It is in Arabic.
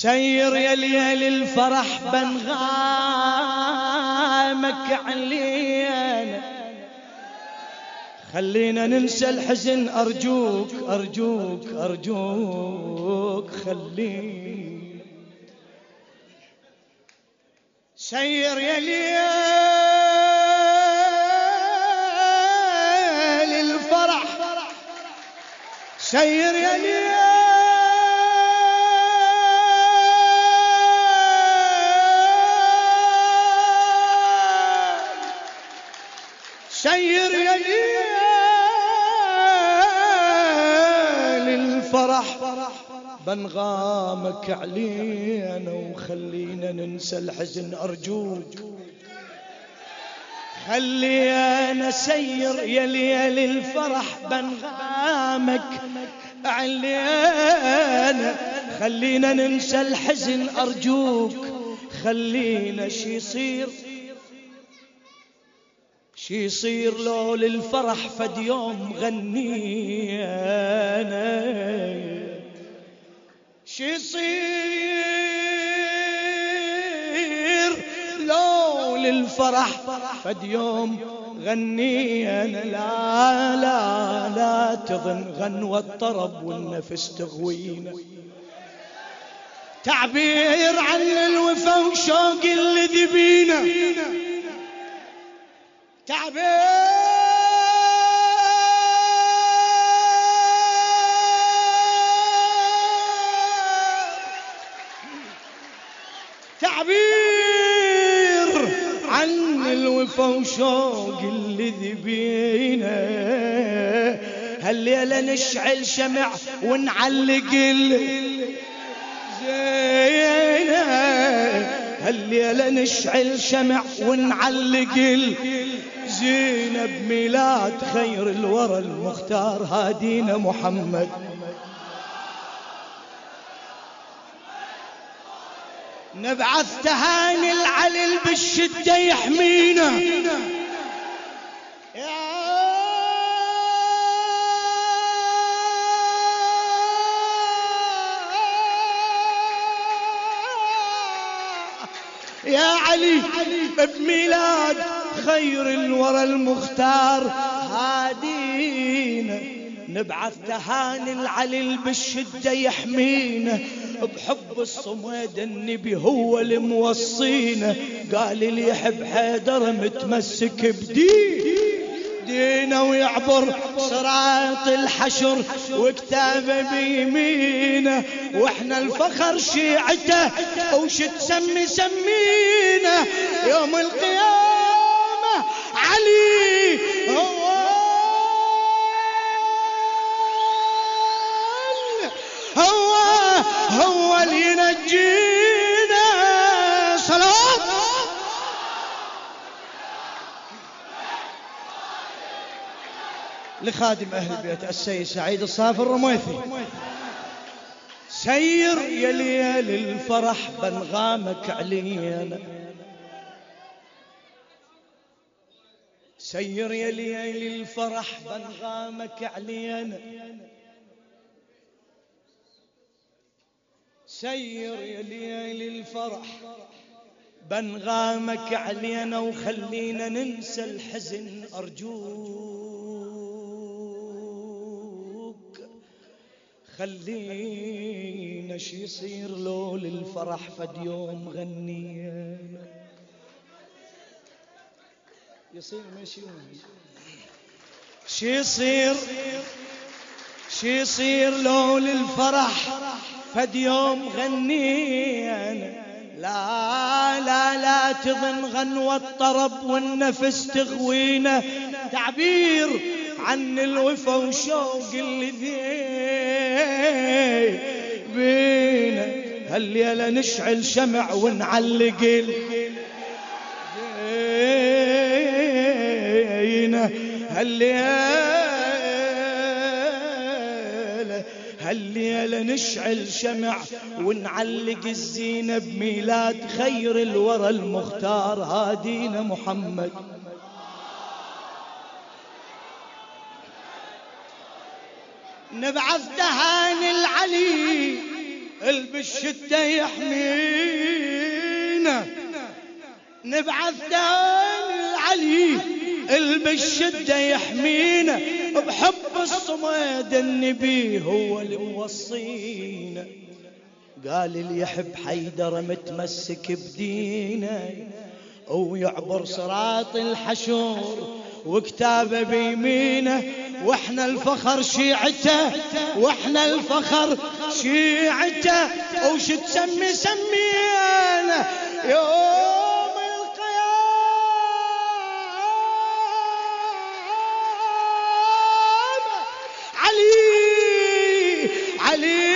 سير يا ليل الفرح بنغامك علينا. خلينا ننسى الحزن أرجوك أرجوك أرجوك خلينا. سير يا ليل الفرح. سير يا ليل سير يا ليل الفرح. بنغامك علينا وخلينا ننسى الحزن أرجوك خلينا سير يا ليل الفرح. بنغامك علينا خلينا ننسى الحزن أرجوك. خلينا شي يصير. شي يصير لو للفرح فد يوم غنينا. شي يصير لو للفرح فد يوم غنينا. لا لا لا تظن غنوة الطرب والنفس تغوينا. تعبير عن الوفا وشوق اللي ذبينا. تعبير! تعبير! عن الوفا وشوق اللي ذبينا. هالليلة نشعل شمع ونعلق زينة هالليلة نشعل شمع ونعلق زينة بميلاد خير الورى المختار هادينا محمد. نبعث تهاني العلل بالشدة يحمينا. علي بميلاد خير الورى المختار. هادينا نبعث تهاني العلل بالشدة يحمينا. بحب الصمود النبي هو اللي موصينا قال اللي يحب حيدر متمسك بدين دينا ويعبر صراط الحشر وكتابه بيمينه وإحنا الفخر شيعته وش تسمي سمينا يوم القيامة لخادم أهل البيت السيد سعيد الصافي الرميثي سير يا ليل الفرح بنغامك علينا. سير يا ليل الفرح بنغامك علينا. سير يا ليل الفرح بنغامك علينا وخلينا ننسى الحزن أرجوك. خلينا شي يصير لو للفرح فد يوم غنينا يصير ماشي شي يصير شي يصير لو للفرح فد يوم غنينا لا لا لا تظن غنوة الطرب والنفس تغوينا. تعبير عن الوفا وشوق اللي ذي بينا. هالليلة نشعل شمع ونعلق زينة هالليلة هالليلة نشعل شمع ونعلق الزينة بميلاد خير الورى المختار. هادينا محمد. نبعث تهاني العلي البشدة يحمينا. نبعث دان علي البشدة يحمينا. بحب الصمد النبي هو اللي موصينا. قال اللي يحب حيدر متمسك بدينه ويعبر صراط الحشور. وكتابه بيمينه وإحنا الفخر شيعته وإحنا الفخر شيعته. وش تسمي سمينا يوم القيامة؟ علي علي.